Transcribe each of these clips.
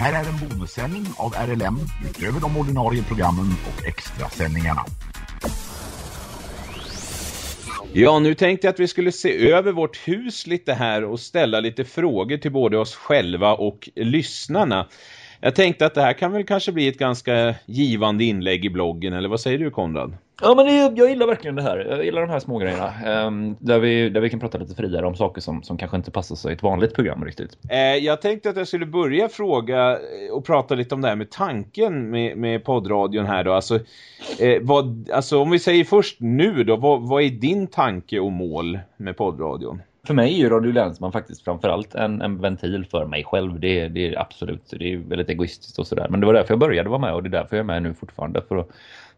här är en bonussändning av RLM utöver de ordinarie programmen och extrasändningarna. Ja, nu tänkte jag att vi skulle se över vårt hus lite här och ställa lite frågor till både oss själva och lyssnarna. Jag tänkte att det här kan väl kanske bli ett ganska givande inlägg i bloggen, eller vad säger du Konrad? Ja, men det, jag gillar verkligen det här. Jag gillar de här små grejerna. Um, där, vi, där vi kan prata lite friare om saker som, som kanske inte passar sig i ett vanligt program riktigt. Eh, jag tänkte att jag skulle börja fråga och prata lite om det här med tanken med, med poddradion här då. Alltså, eh, vad, alltså om vi säger först nu då, vad, vad är din tanke och mål med poddradion? För mig är ju Radio Länsman faktiskt framförallt en, en ventil för mig själv. Det, det är absolut, det är väldigt egoistiskt och sådär. Men det var därför jag började vara med och det är därför jag är med nu fortfarande. För att,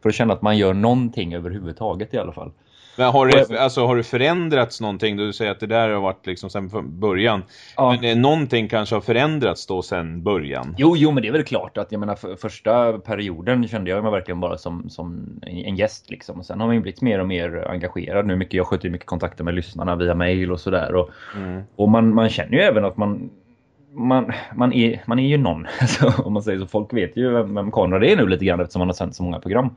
för att känna att man gör någonting överhuvudtaget i alla fall. Men har det, alltså, har det förändrats någonting? Du säger att det där har varit liksom sen början. Ja. Men någonting kanske har förändrats då sen början? Jo, jo, men det är väl klart att jag menar för, första perioden kände jag mig verkligen bara som, som en gäst liksom. Och sen har man ju blivit mer och mer engagerad nu. Mycket, jag sköter ju mycket kontakter med lyssnarna via mail och sådär. Och, mm. och man, man känner ju även att man man, man, är, man är ju någon. Alltså, om man säger så. Folk vet ju vem, vem Konrad är nu lite grann eftersom man har sänt så många program.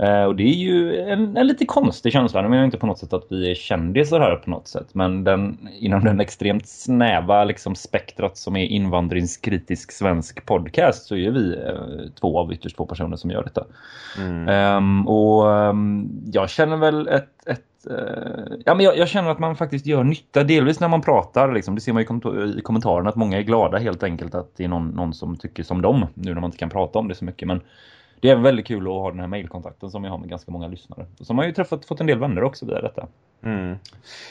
Uh, och det är ju en, en lite konstig känsla. Jag menar inte på något sätt att vi är kändisar här på något sätt. Men den, inom den extremt snäva liksom, spektrat som är invandringskritisk svensk podcast så är vi uh, två av ytterst två personer som gör detta. Mm. Um, och um, jag känner väl ett, ett Eh, ja, men jag, jag, känner att man faktiskt gör nytta. Delvis när man pratar. Liksom, det ser man ju i kommentarerna att många är glada helt enkelt att det är någon, någon som tycker som dem. Nu när man inte kan prata om det så mycket. Men det är väldigt kul att ha den här mailkontakten som jag har med ganska många lyssnare. Och så har ju träffat, fått en del vänner också via detta. Mm.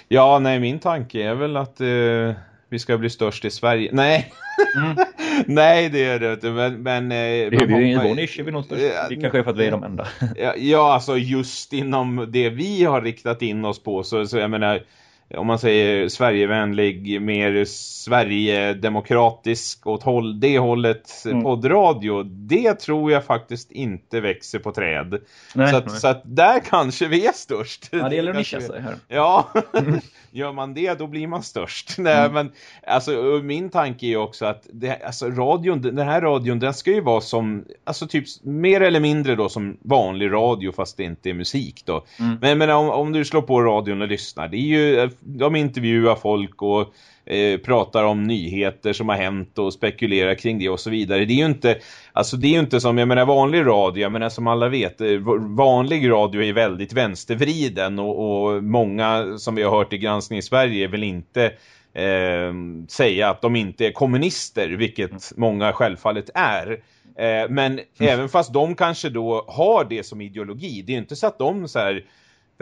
Ja, nej, min tanke är väl att Eh vi ska bli störst i Sverige. Nej, mm. nej det är det inte. Men, men, eh, det är vi ju i vår nisch är vi nog störst. Det kanske är för att vi är de enda. ja, ja, alltså just inom det vi har riktat in oss på så, så jag menar om man säger Sverigevänlig, mer Sverigedemokratisk åt håll, det hållet mm. poddradio, det tror jag faktiskt inte växer på träd. Nej, så, att, nej. så att där kanske vi är störst. Ja, det gäller att nischa sig här. Ja, gör man det då blir man störst. Nej, mm. men alltså min tanke är också att det, alltså, radion, den här radion, den ska ju vara som, alltså typ mer eller mindre då som vanlig radio fast det inte är musik då. Mm. Men, men om, om du slår på radion och lyssnar, det är ju de intervjuar folk och eh, pratar om nyheter som har hänt och spekulerar kring det och så vidare. Det är ju inte, alltså det är ju inte som, jag menar vanlig radio, jag menar som alla vet, eh, vanlig radio är väldigt vänstervriden och, och många som vi har hört i granskning i Sverige vill inte eh, säga att de inte är kommunister, vilket många självfallet är. Eh, men mm. även fast de kanske då har det som ideologi, det är ju inte så att de så här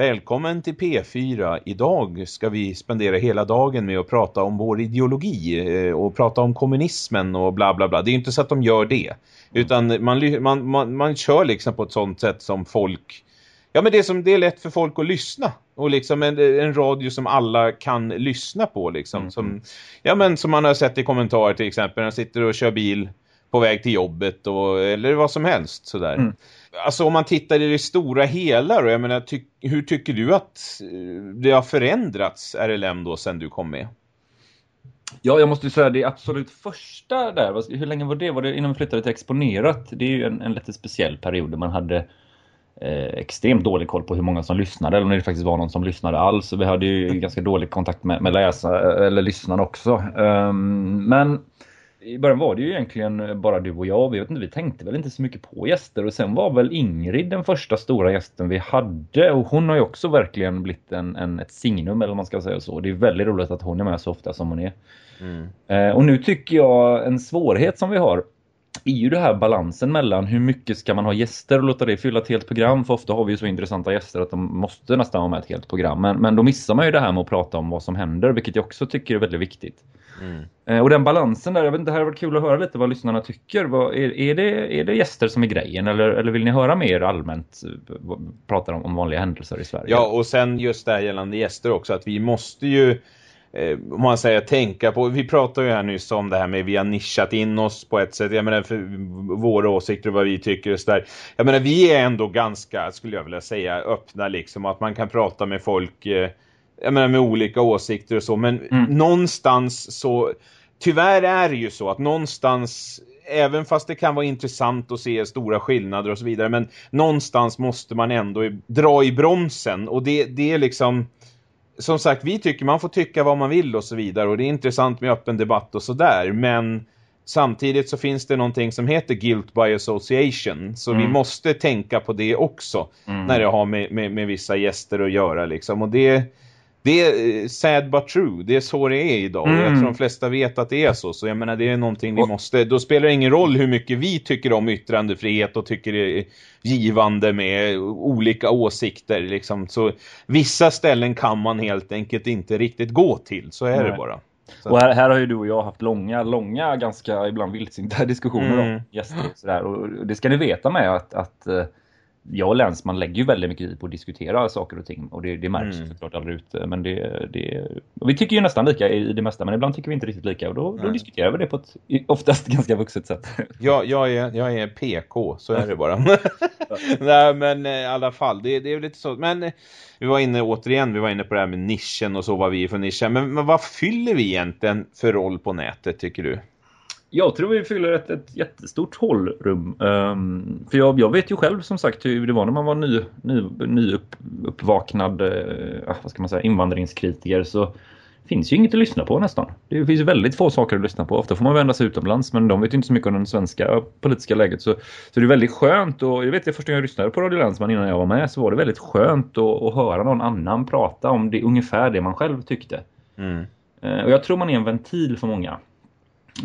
Välkommen till P4. Idag ska vi spendera hela dagen med att prata om vår ideologi eh, och prata om kommunismen och bla bla bla. Det är inte så att de gör det. Utan man, man, man, man kör liksom på ett sånt sätt som folk... Ja men det är, som, det är lätt för folk att lyssna. Och liksom en, en radio som alla kan lyssna på liksom. Mm. Som, ja men som man har sett i kommentarer till exempel. När sitter och kör bil på väg till jobbet och, eller vad som helst sådär. Mm alltså om man tittar i det stora hela då, jag menar, ty hur tycker du att eh, det har förändrats RLM då sen du kom med? Ja, jag måste ju säga det absolut första där. Hur länge var det? Var det innan vi flyttade till Exponerat? Det är ju en, en lite speciell period där man hade eh, extremt dålig koll på hur många som lyssnade. Eller om det faktiskt var någon som lyssnade alls. Vi hade ju ganska dålig kontakt med, med läsare eller lyssnarna också. Um, men i början var det ju egentligen bara du och jag. Vi, vet inte, vi tänkte väl inte så mycket på gäster. Och sen var väl Ingrid den första stora gästen vi hade. Och hon har ju också verkligen blivit en, en, ett signum eller man ska säga så. Det är väldigt roligt att hon är med så ofta som hon är. Mm. Eh, och nu tycker jag en svårighet som vi har är ju det här balansen mellan hur mycket ska man ha gäster och låta det fylla ett helt program. För ofta har vi ju så intressanta gäster att de måste nästan vara med ett helt program. Men, men då missar man ju det här med att prata om vad som händer, vilket jag också tycker är väldigt viktigt. Mm. Eh, och den balansen där, jag vet inte, det här har varit kul att höra lite vad lyssnarna tycker. Vad, är, är, det, är det gäster som är grejen eller, eller vill ni höra mer allmänt eh, prata om, om vanliga händelser i Sverige? Ja, och sen just det här gällande gäster också, att vi måste ju om man säger tänka på, vi pratade ju här nyss om det här med vi har nischat in oss på ett sätt, jag menar för våra åsikter och vad vi tycker och sådär. Jag menar vi är ändå ganska, skulle jag vilja säga, öppna liksom, att man kan prata med folk eh, jag menar med olika åsikter och så, men mm. någonstans så tyvärr är det ju så att någonstans även fast det kan vara intressant att se stora skillnader och så vidare. Men någonstans måste man ändå dra i bromsen. Och det, det är liksom... Som sagt, vi tycker man får tycka vad man vill och så vidare. Och det är intressant med öppen debatt och sådär. Men samtidigt så finns det någonting som heter guilt by association. Så mm. vi måste tänka på det också. Mm. När det har med, med, med, vissa gäster att göra liksom. Och det det är eh, sad but true. Det är så det är idag. Mm. Jag tror de flesta vet att det är så. Så jag menar, det är någonting vi måste... Då spelar det ingen roll hur mycket vi tycker om yttrandefrihet och tycker det är givande med olika åsikter. Liksom. Så vissa ställen kan man helt enkelt inte riktigt gå till. Så är Nej. det bara. Så. Och här, här, har ju du och jag haft långa, långa, ganska ibland vildsinta diskussioner mm. om gäster och sådär. Och det ska ni veta med att, att eh, jag och Länsman lägger ju väldigt mycket tid på att diskutera saker och ting. Och det, det märks mm. såklart aldrig ute. Men det, det, vi tycker ju nästan lika i det mesta. Men ibland tycker vi inte riktigt lika. Och då, då diskuterar vi det på ett oftast ganska vuxet sätt. Ja, jag är, jag är PK, så är det bara. Nej, men eh, i alla fall. Det, det är lite så. Men eh, vi var inne återigen, vi var inne på det här med nischen och så vad vi är för nischen. Men, men vad fyller vi egentligen för roll på nätet tycker du? Jag tror vi fyller ett, ett jättestort hållrum. Um, för jag, jag, vet ju själv som sagt hur det var när man var ny, ny, ny upp, uppvaknad uh, vad ska man säga, invandringskritiker så finns ju inget att lyssna på nästan. Det finns väldigt få saker att lyssna på. Ofta får man vända sig utomlands men de vet inte så mycket om det svenska politiska läget. Så, så det är väldigt skönt och jag vet det första gången jag lyssnade på Radio Länsman innan jag var med så var det väldigt skönt att, att höra någon annan prata om det ungefär det man själv tyckte. Mm. Uh, och jag tror man är en ventil för många.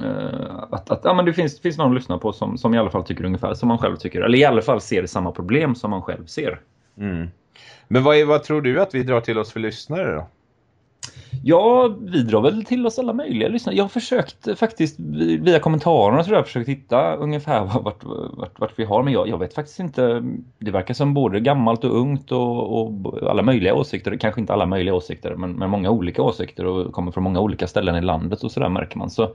Uh, att, att ja, men det finns, finns någon att lyssna på som, som i alla fall tycker ungefär som man själv tycker. Eller i alla fall ser samma problem som man själv ser. Mm. Men vad, är, vad tror du att vi drar till oss för lyssnare då? Ja, vi drar väl till oss alla möjliga lyssnare. Jag har försökt faktiskt via kommentarerna tror jag försökt hitta ungefär vart, vart, vart vi har. Men jag, jag, vet faktiskt inte. Det verkar som både gammalt och ungt och, och alla möjliga åsikter. Kanske inte alla möjliga åsikter men, men många olika åsikter och kommer från många olika ställen i landet och sådär märker man. Så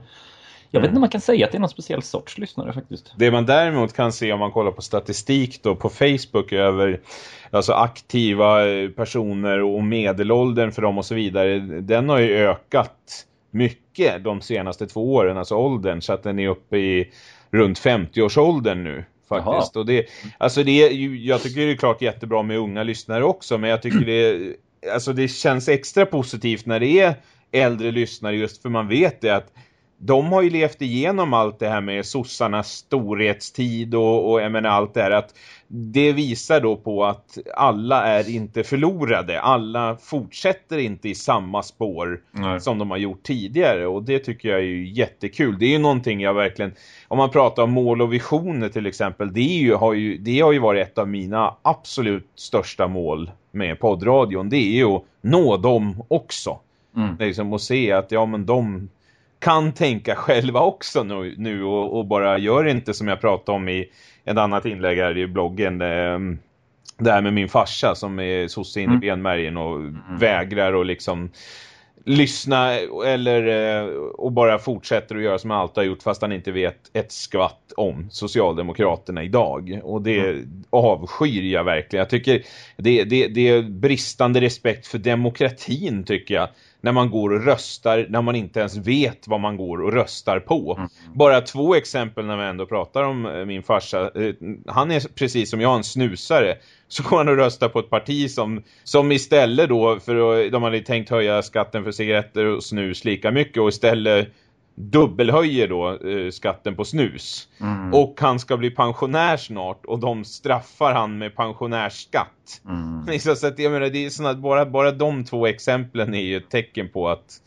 jag vet inte om man kan säga att det är någon speciell sorts lyssnare faktiskt. Det man däremot kan se om man kollar på statistik då på Facebook över alltså aktiva eh, personer och medelåldern för dem och så vidare. Den har ju ökat mycket de senaste två åren, alltså åldern. Så att den är uppe i runt 50-årsåldern nu faktiskt. Jaha. Och det, alltså det, jag tycker det är klart jättebra med unga lyssnare också. Men jag tycker det, alltså det känns extra positivt när det är äldre lyssnare just för man vet det att de har ju levt igenom allt det här med sossarnas storhetstid och, och jag menar allt det här att det visar då på att alla är inte förlorade. Alla fortsätter inte i samma spår Nej. som de har gjort tidigare och det tycker jag är ju jättekul. Det är ju någonting jag verkligen, om man pratar om mål och visioner till exempel, det, ju, har, ju, det har ju varit ett av mina absolut största mål med poddradion. Det är ju att nå dem också. Mm. Liksom, och se att ja men de kan tänka själva också nu, nu och, och, bara gör inte som jag pratade om i ett annat inlägg här i bloggen. Det, ehm, det här med min farsa som är sosse in i mm. benmärgen och mm. vägrar och liksom lyssna eller eh, och bara fortsätter att göra som han alltid har gjort fast han inte vet ett skvatt om Socialdemokraterna idag. Och det mm. avskyr jag verkligen. Jag tycker det, det, det är bristande respekt för demokratin tycker jag när man går och röstar när man inte ens vet vad man går och röstar på. Mm. Bara två exempel när vi ändå pratar om eh, min farsa. Eh, han är precis som jag en snusare. Så går han och röstar på ett parti som, som istället då, för att, de hade tänkt höja skatten för cigaretter och snus lika mycket och istället dubbelhöjer då eh, skatten på snus. Mm. Och han ska bli pensionär snart och de straffar han med pensionärsskatt. Mm. Så att jag menar, det är såna, bara, bara de två exemplen är ju ett tecken på att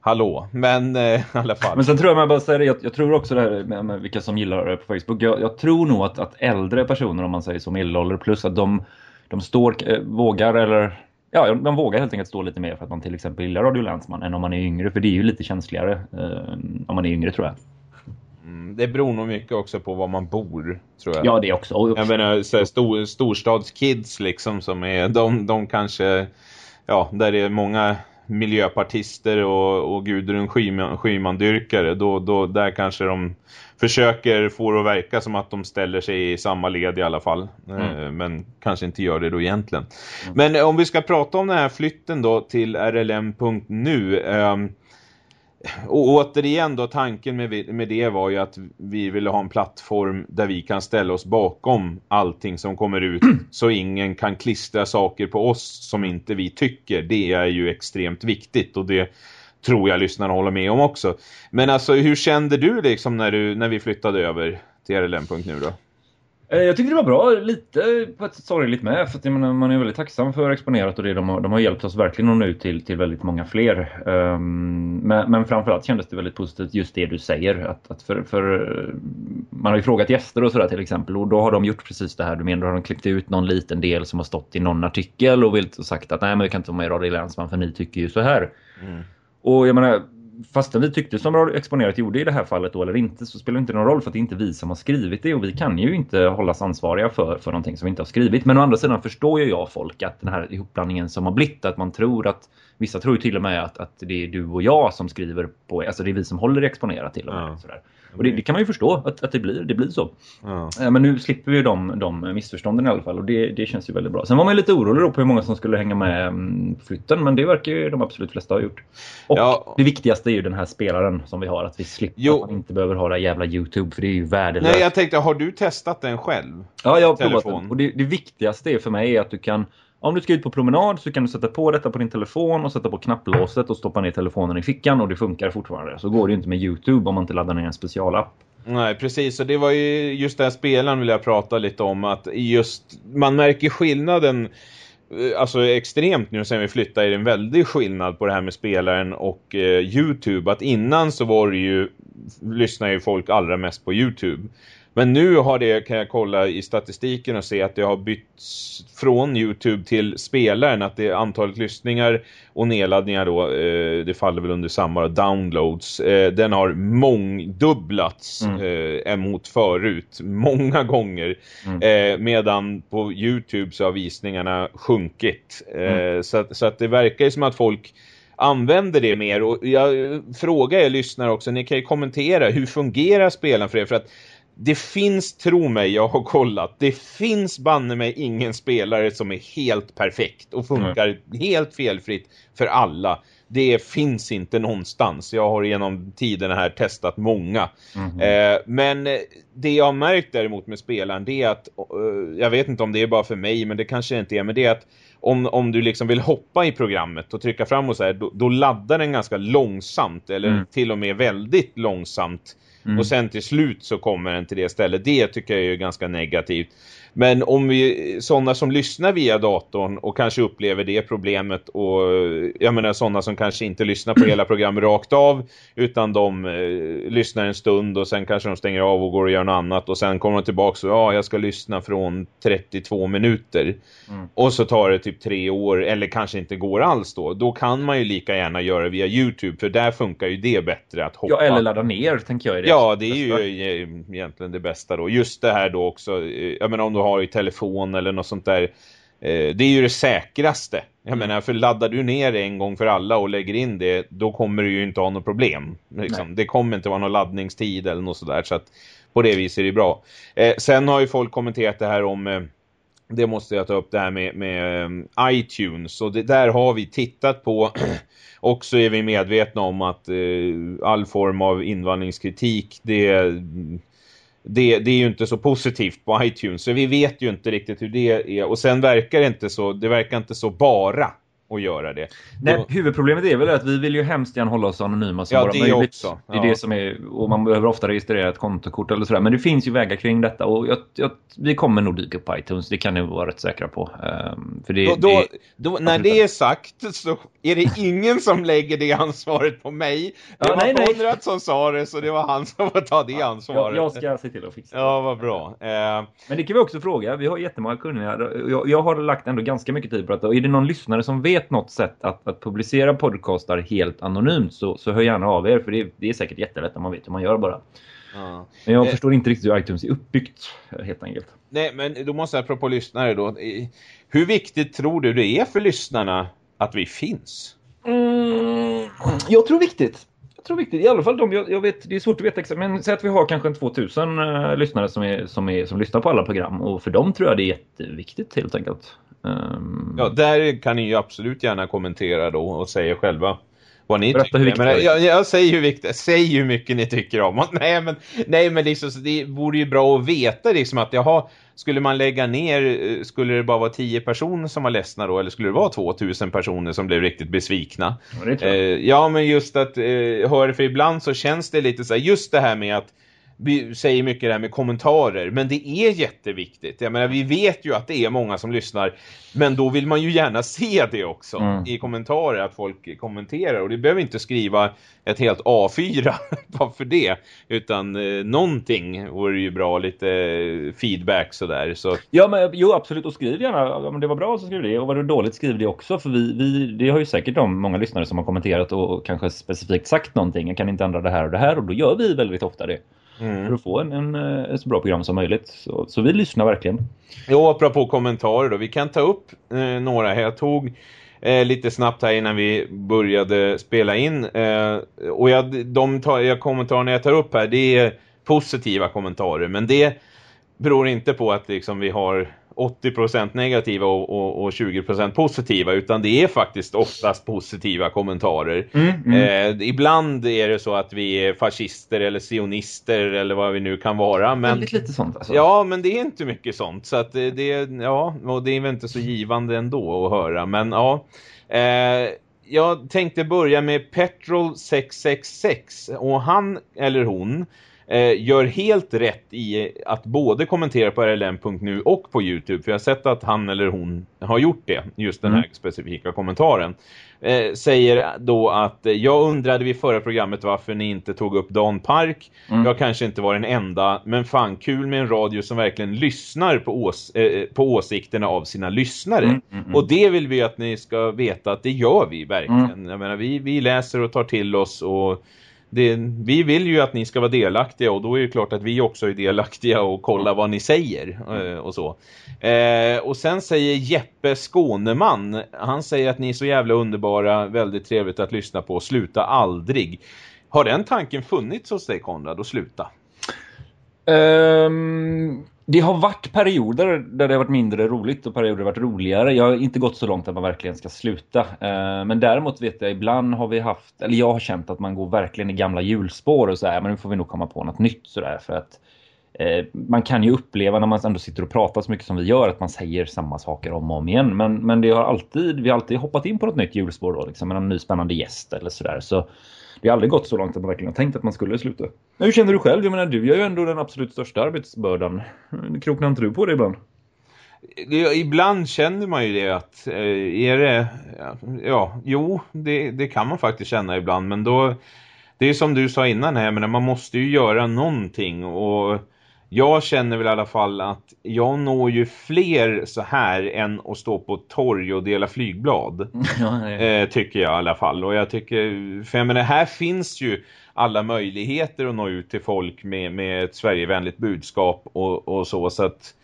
hallå, men eh, i alla fall. Men sen tror jag man bara säger jag, jag tror också det här med, med vilka som gillar det på Facebook. Jag, jag, tror nog att, att äldre personer, om man säger så, medelålder plus att de, de står, eh, vågar eller Ja, de vågar helt enkelt stå lite mer för att man till exempel gillar Radio Länsman än om man är yngre. För det är ju lite känsligare eh, om man är yngre tror jag. Mm, det beror nog mycket också på var man bor, tror jag. Ja, det också. Jag menar, så här, stor, storstadskids liksom som är, de, de kanske, ja, där det är många miljöpartister och, och Gudrun Schyman, Schyman-dyrkare, då, då, där kanske de försöker få det att verka som att de ställer sig i samma led i alla fall. Mm. Eh, men kanske inte gör det då egentligen. Mm. Men om vi ska prata om den här flytten då till RLM.nu. Och återigen då, tanken med, med det var ju att vi ville ha en plattform där vi kan ställa oss bakom allting som kommer ut så ingen kan klistra saker på oss som inte vi tycker. Det är ju extremt viktigt och det tror jag lyssnarna håller med om också. Men alltså, hur kände du liksom när, du, när vi flyttade över till RLM.nu då? Eh, jag tyckte det var bra, lite på ett sätt sorgligt med. För att menar, man är väldigt tacksam för Exponerat och det. De har, de har hjälpt oss verkligen att nå ut till, till väldigt många fler. Um, men, men framförallt kändes det väldigt positivt just det du säger. Att, att för, för, man har ju frågat gäster och sådär till exempel. Och då har de gjort precis det här. Du menar, då har de klippt ut någon liten del som har stått i någon artikel och vill sagt att nej men vi kan inte vara med i Radio Länsman för ni tycker ju så här. Mm. Och jag menar, fastän vi tyckte som Exponerat gjorde i det här fallet då eller inte så spelar det inte någon roll för att det är inte vi som har skrivit det och vi kan ju inte hållas ansvariga för, för någonting som vi inte har skrivit. Men å andra sidan förstår ju jag folk att den här ihopblandningen som har blivit att man tror att vissa tror ju till och med att, att det är du och jag som skriver på, alltså det är vi som håller Exponerat till och med. Ja. Sådär. Och det, det, kan man ju förstå att, att det, blir, det blir så. Ja. Men nu slipper vi de, de missförstånden i alla fall och det, det känns ju väldigt bra. Sen var man lite orolig då på hur många som skulle hänga med mm, på flytten men det verkar ju de absolut flesta ha gjort. Och ja. det viktigaste är ju den här spelaren som vi har, att vi slipper jo. att man inte behöver ha det jävla Youtube för det är ju värdelöst. Nej, jag tänkte, har du testat den själv? Ja, jag har provat den. Och det, det viktigaste är för mig är att du kan om du ska ut på promenad så kan du sätta på detta på din telefon och sätta på knapplåset och stoppa ner telefonen i fickan och det funkar fortfarande. Så går det ju inte med Youtube om man inte laddar ner en specialapp. Nej, precis. Och det var ju just den här spelaren vill jag prata lite om. Att just, man märker skillnaden eh, alltså extremt nu sen vi flyttade är det en väldig skillnad på det här med spelaren och eh, Youtube. Att innan så var det ju, lyssnar ju folk allra mest på Youtube. Men nu har det, kan jag kolla i statistiken och se att det har bytts från Youtube till spelaren. Att det är antalet lyssningar och nedladdningar då, eh, det faller väl under samma downloads. Eh, den har mångdubblats mm. eh, emot förut, många gånger. Mm. Eh, medan på Youtube så har visningarna sjunkit. Eh, mm. Så, att, så att det verkar ju som att folk använder det mer och jag frågar er lyssnare också, ni kan ju kommentera hur fungerar spelen för er för att det finns, tro mig, jag har kollat, det finns banne mig ingen spelare som är helt perfekt och funkar mm. helt felfritt för alla. Det finns inte någonstans. Jag har genom tiden här testat många. Mm. Eh, men det jag har märkt däremot med spelaren det är att, eh, jag vet inte om det är bara för mig men det kanske inte är, men det är att om, om du liksom vill hoppa i programmet och trycka fram och så här, då, då laddar den ganska långsamt eller mm. till och med väldigt långsamt Mm. Och sen till slut så kommer den till det stället. Det tycker jag är ganska negativt. Men om vi, sådana som lyssnar via datorn och kanske upplever det problemet och jag menar sådana som kanske inte lyssnar på hela programmet rakt av utan de eh, lyssnar en stund och sen kanske de stänger av och går och gör något annat och sen kommer de tillbaka och ja, jag ska lyssna från 32 minuter mm. och så tar det typ tre år eller kanske inte går alls då. Då kan man ju lika gärna göra via Youtube för där funkar ju det bättre att hoppa. Ja, eller ladda ner tänker jag. Det ja, det är ju egentligen det bästa då. Just det här då också, eh, jag menar om du har i telefon eller något sånt där. Eh, det är ju det säkraste. Jag mm. menar, för laddar du ner det en gång för alla och lägger in det, då kommer du ju inte ha något problem. Liksom. Det kommer inte vara någon laddningstid eller något sådär. Så att på det viset är det bra. Eh, sen har ju folk kommenterat det här om... Eh, det måste jag ta upp det här med, med um, iTunes. Och det, där har vi tittat på. Också är vi medvetna om att uh, all form av invandringskritik, det det, det är ju inte så positivt på iTunes. Så vi vet ju inte riktigt hur det är. Och sen verkar det inte så, det verkar inte så bara att göra det. Nej, Då... huvudproblemet är väl att vi vill ju hemskt gärna hålla oss anonyma så ja, bara det möjligt. Också. Ja. Det är det som är, och man behöver ofta registrera ett kontokort eller sådär. Men det finns ju vägar kring detta och jag, jag, vi kommer nog dyka upp på iTunes, det kan ni vara rätt säkra på. Um, för det, då, då, då, när det är sagt så är det ingen som lägger det ansvaret på mig. Det ja, var nej, Konrad som sa det så det var han som får ta det ansvaret. Jag, jag ska se till att fixa det. Ja, vad bra. Uh... Men det kan vi också fråga, vi har jättemånga kunniga. Jag, jag har lagt ändå ganska mycket tid på detta och är det någon lyssnare som vet vet något sätt att, att publicera podcastar helt anonymt så, så hör gärna av er för det, det är säkert jättelätt om man vet hur man gör bara. Ja. Men jag eh, förstår inte riktigt hur iTunes är uppbyggt helt enkelt. Nej, men då måste jag apropå lyssnare då. Hur viktigt tror du det är för lyssnarna att vi finns? Mm, jag tror viktigt. Jag tror viktigt. I alla fall de, jag, jag, vet, det är svårt att veta exakt. Men säg att vi har kanske en 2000 uh, eh, lyssnare som, är, som, är, som lyssnar på alla program. Och för dem tror jag det är jätteviktigt helt enkelt. Um... Ja, där kan ni ju absolut gärna kommentera då och säga själva vad ni Berätta tycker. hur viktigt men, jag, jag säger hur viktigt, säg hur mycket ni tycker om. Nej men, nej, men liksom, det vore ju bra att veta liksom att jaha, skulle man lägga ner, eh, skulle det bara vara 10 personer som var ledsna då? Eller skulle det vara 2000 personer som blev riktigt besvikna? Ja, Eh, ja, men just att eh, höra, för ibland så känns det lite så här, just det här med att säger mycket det här med kommentarer, men det är jätteviktigt. Jag menar, vi vet ju att det är många som lyssnar, men då vill man ju gärna se det också Mm. i kommentarer, att folk kommenterar. Och det behöver inte skriva ett helt A4 bara för det, utan eh, någonting vore ju bra, lite feedback sådär. Så, Ja, men jo absolut. Och skriv gärna. Om det var bra så skriv det. Och var det dåligt skriv det också. För vi, vi, det har ju säkert de många lyssnare som har kommenterat och, och kanske specifikt sagt någonting. Jag kan inte ändra det här och det här. Och då gör vi väldigt ofta det. Mm. För att få en, en, eh, ett så bra program som möjligt. Så, så vi lyssnar verkligen. Jo, apropå kommentarer då. Vi kan ta upp eh, några här. Jag tog eh, lite snabbt här innan vi började spela in. Eh, och jag, de tar, jag, kommentarerna jag tar upp här, det är positiva kommentarer. Men det beror inte på att liksom, vi har 80% negativa och, och, och 20% positiva. Utan det är faktiskt oftast positiva kommentarer. Eh, ibland är det så att vi är fascister eller sionister eller vad vi nu kan vara. Men... Väldigt lite sånt alltså. Ja, men det är inte mycket sånt. Så att det, ja, och det är väl inte så givande ändå att höra. Men ja, eh, jag tänkte börja med Petrol 666 och han eller hon gör helt rätt i att både kommentera på rlm.nu och på Youtube. För jag har sett att han eller hon har gjort det, just den här Mm. specifika kommentaren. Eh, säger då att eh, jag undrade vid förra programmet varför ni inte tog upp Dan Park. Mm. Jag kanske inte var den enda, men fan kul med en radio som verkligen lyssnar på, ås eh, på åsikterna av sina lyssnare. Mm, mm, mm. Och det vill vi att ni ska veta att det gör vi verkligen. Mm. Jag menar, vi, vi läser och tar till oss och det, vi vill ju att ni ska vara delaktiga och då är det klart att vi också är delaktiga och kollar vad ni säger eh, och så. Eh, och sen säger Jeppe Skåneman, han säger att ni är så jävla underbara, väldigt trevligt att lyssna på, sluta aldrig. Har den tanken funnits hos dig Konrad, att sluta? Um, det har varit perioder där det har varit mindre roligt och perioder där det har varit roligare. Jag har inte gått så långt att man verkligen ska sluta. Eh, men däremot vet jag, ibland har vi haft, eller jag har känt att man går verkligen i gamla hjulspår och så här, men nu får vi nog komma på något nytt sådär för att eh, man kan ju uppleva när man ändå sitter och pratar så mycket som vi gör att man säger samma saker om och om igen. Men, men det har alltid, vi har alltid hoppat in på något nytt hjulspår då, liksom, med en ny spännande gäst eller sådär. Så det har aldrig gått så långt att man verkligen har tänkt att man skulle sluta. Men hur känner du själv? Jag menar, du gör ju ändå den absolut största arbetsbördan. Kroknar inte du på det ibland? det, ibland känner man ju det att eh, är det ja, jo, det, det kan man faktiskt känna ibland men då det är som du sa innan här, men man måste ju göra någonting och jag känner väl i alla fall att jag når ju fler så här än att stå på torg och dela flygblad. Eh, tycker jag i alla fall. Och jag tycker, för jag menar, här finns ju alla möjligheter att nå ut till folk med, med ett Sverigevänligt budskap och, och så. Så att,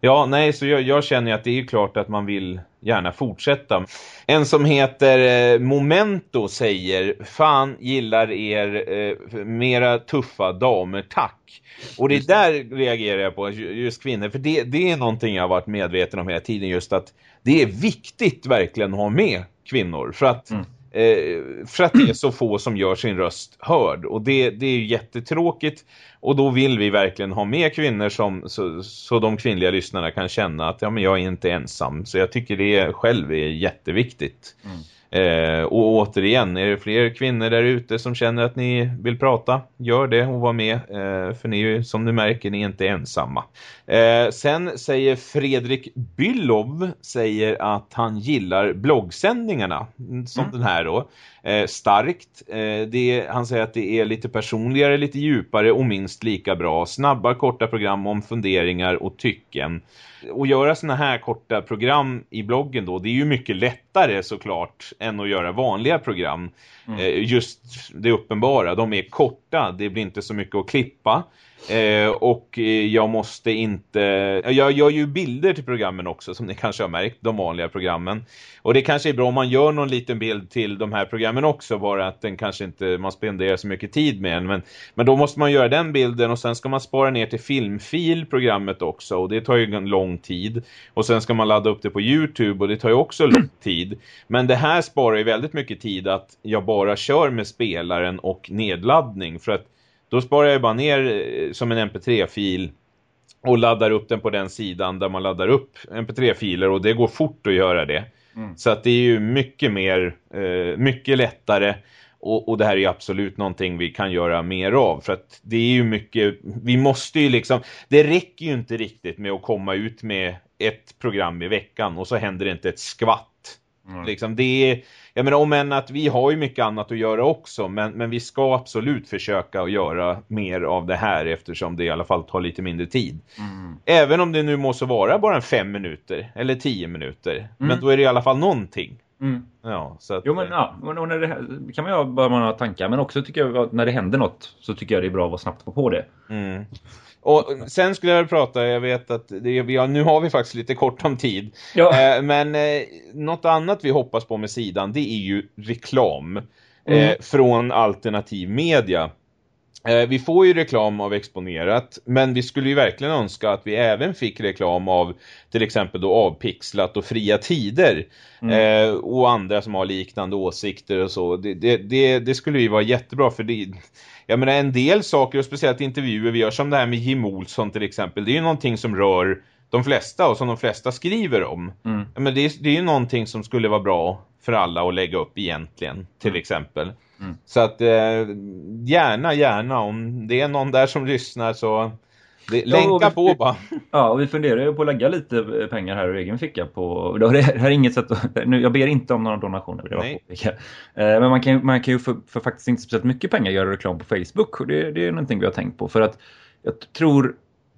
ja, nej, så jag, jag känner ju att det är ju klart att man vill gärna fortsätta. En som heter eh, Momento säger, fan gillar er eh, mera tuffa damer, tack. Och det där reagerar jag på, just kvinnor, för det, det är någonting jag har varit medveten om hela tiden, just att det är viktigt verkligen att ha med kvinnor. För att, Mm eh, för att det är så få som gör sin röst hörd. Och det, det är ju jättetråkigt. Och då vill vi verkligen ha med kvinnor som, så, så de kvinnliga lyssnarna kan känna att ja, men jag är inte ensam. Så jag tycker det själv är jätteviktigt. Mm. Eh, och återigen, är det fler kvinnor där ute som känner att ni vill prata, gör det och var med. Eh, för ni är ju, som du märker, ni är inte ensamma. Eh, sen säger Fredrik Byllov säger att han gillar bloggsändningarna, som Mm. den här då. Eh, starkt. Eh, det, han säger att det är lite personligare, lite djupare och minst lika bra. Snabba, korta program om funderingar och tycken. Och göra såna här korta program i bloggen då, det är ju mycket lättare såklart än att göra vanliga program. Mm. Eh, just det uppenbara, de är korta första, det blir inte så mycket att klippa. Eh, och eh, jag måste inte... Jag gör ju bilder till programmen också som ni kanske har märkt, de vanliga programmen. Och det kanske är bra om man gör någon liten bild till de här programmen också, bara att den kanske inte man spenderar så mycket tid med en. Men, men då måste man göra den bilden och sen ska man spara ner till filmfil programmet också och det tar ju en lång tid. Och sen ska man ladda upp det på Youtube och det tar ju också lång tid. Men det här sparar ju väldigt mycket tid att jag bara kör med spelaren och nedladdning för att då sparar jag bara ner eh, som en mp3-fil och laddar upp den på den sidan där man laddar upp mp3-filer och det går fort att göra det. Mm. Så att det är ju mycket mer, eh, mycket lättare och, och, det här är absolut någonting vi kan göra mer av för att det är ju mycket, vi måste ju liksom, det räcker ju inte riktigt med att komma ut med ett program i veckan och så händer det inte ett skvatt. Mm. Liksom det är, jag menar om än att vi har ju mycket annat att göra också men, men vi ska absolut försöka att göra mer av det här eftersom det i alla fall tar lite mindre tid. Mm. Även om det nu måste vara bara fem minuter eller tio minuter. Mm. Men då är det i alla fall någonting. Mm. Ja, så att, jo men ja, och när det, kan man ju bara ha tankar men också tycker jag att när det händer något så tycker jag det är bra att vara snabbt på det. Och sen skulle jag prata, jag vet att det, vi har, nu har vi faktiskt lite kort om tid. Ja. Eh, men eh, något annat vi hoppas på med sidan, det är ju reklam. Eh, mm. från alternativ media. Eh, vi får ju reklam av Exponerat, men vi skulle ju verkligen önska att vi även fick reklam av till exempel då Avpixlat och Fria Tider mm. eh, och andra som har liknande åsikter och så. Det, det, det, det skulle ju vara jättebra för det, jag menar en del saker och speciellt intervjuer vi gör som det här med Jim Olsson till exempel, det är ju någonting som rör de flesta och som de flesta skriver om. Mm. Men det, är, det är ju någonting som skulle vara bra för alla att lägga upp egentligen, till mm. exempel. Mm. Så att eh, gärna, gärna om det är någon där som lyssnar så det, ja, länka vi, på bara. Ja, och vi funderar ju på att lägga lite eh, pengar här ur egen ficka på... Det här är inget sätt att, nu, Jag ber inte om några donationer, det var eh, Men man kan, man kan ju för, för, faktiskt inte speciellt mycket pengar göra reklam på Facebook. Och det, det är någonting vi har tänkt på. För att jag tror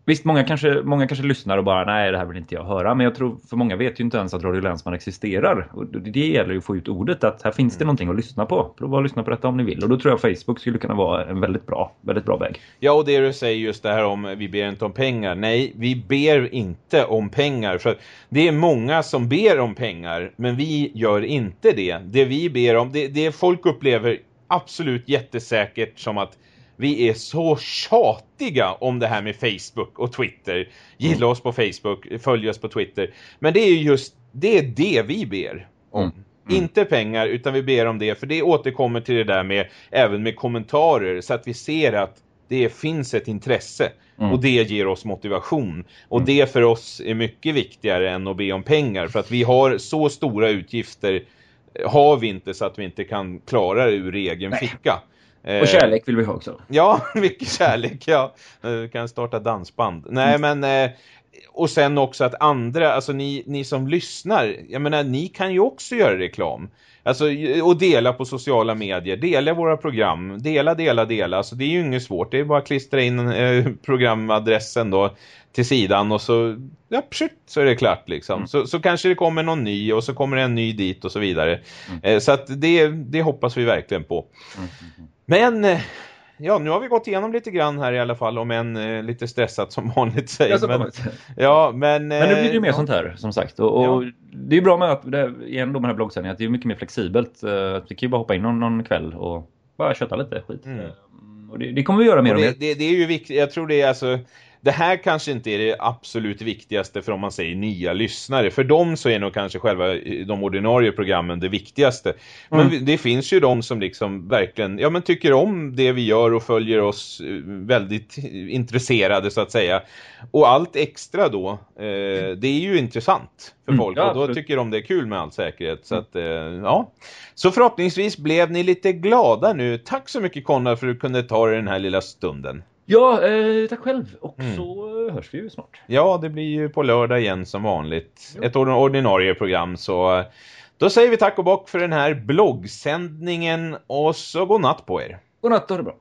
Visst, många kanske, många kanske lyssnar och bara nej, det här vill inte jag höra. Men jag tror, för många vet ju inte ens att Radio Länsman existerar. Och det gäller ju att få ut ordet att här finns det mm. någonting att lyssna på. Prova att lyssna på detta om ni vill. Och då tror jag Facebook skulle kunna vara en väldigt bra, väldigt bra väg. Ja, och det du säger just det här om vi ber inte om pengar. Nej, vi ber inte om pengar. För det är många som ber om pengar, men vi gör inte det. Det vi ber om, det, det folk upplever absolut jättesäkert som att vi är så tjatiga om det här med Facebook och Twitter. Gilla mm. oss på Facebook, följ oss på Twitter. Men det är just det, är det vi ber om. Mm. Mm. Inte pengar utan vi ber om det för det återkommer till det där med även med kommentarer så att vi ser att det finns ett intresse mm. och det ger oss motivation. Och mm. det för oss är mycket viktigare än att be om pengar för att vi har så stora utgifter har vi inte så att vi inte kan klara det ur egen Nej. ficka. Och kärlek vill vi ha också. Ja, mycket kärlek. Ja. Vi kan starta dansband. Nej, mm. men... Eh, och sen också att andra, alltså ni, ni som lyssnar, jag menar, ni kan ju också göra reklam. Alltså, och dela på sociala medier. Dela våra program. Dela, dela, dela. Alltså, det är ju inget svårt. Det är bara att klistra in eh, programadressen då till sidan och så, ja, psut, så är det klart liksom. Mm. Så, så kanske det kommer någon ny och så kommer en ny dit och så vidare. Mm. Eh, så att det, det hoppas vi verkligen på. Mm. mm, mm. Men eh, ja, nu har vi gått igenom lite grann här i alla fall om en eh, lite stressat som vanligt säger. Ja, men, ja, men, men nu blir det ju mer ja. sånt här som sagt. Och, och ja. det är bra med att, det, igen då med den här bloggsändningen, att det är mycket mer flexibelt. Uh, vi kan ju bara hoppa in någon, någon kväll och bara köta lite skit. Mm. Uh, och det, det, kommer vi göra mer och, och mer. Det, det, är ju viktigt, jag tror det är alltså det här kanske inte är det absolut viktigaste för om man säger nya lyssnare. För dem så är nog kanske själva de ordinarie programmen det viktigaste. Men mm. det finns ju de som liksom verkligen ja, men tycker om det vi gör och följer oss eh, väldigt intresserade så att säga. Och allt extra då, eh, det är ju intressant för mm, folk. Ja, och då tycker de det är kul med all säkerhet. Så, att, eh, ja. så förhoppningsvis blev ni lite glada nu. Tack så mycket Konrad för att du kunde ta dig den här lilla stunden. Ja, eh, tack själv. Och mm. så hörs vi ju snart. Ja, det blir ju på lördag igen som vanligt. Ja. Ett ordinarie program så... Då säger vi tack och bock för den här bloggsändningen och så god natt på er. God natt, ha det bra.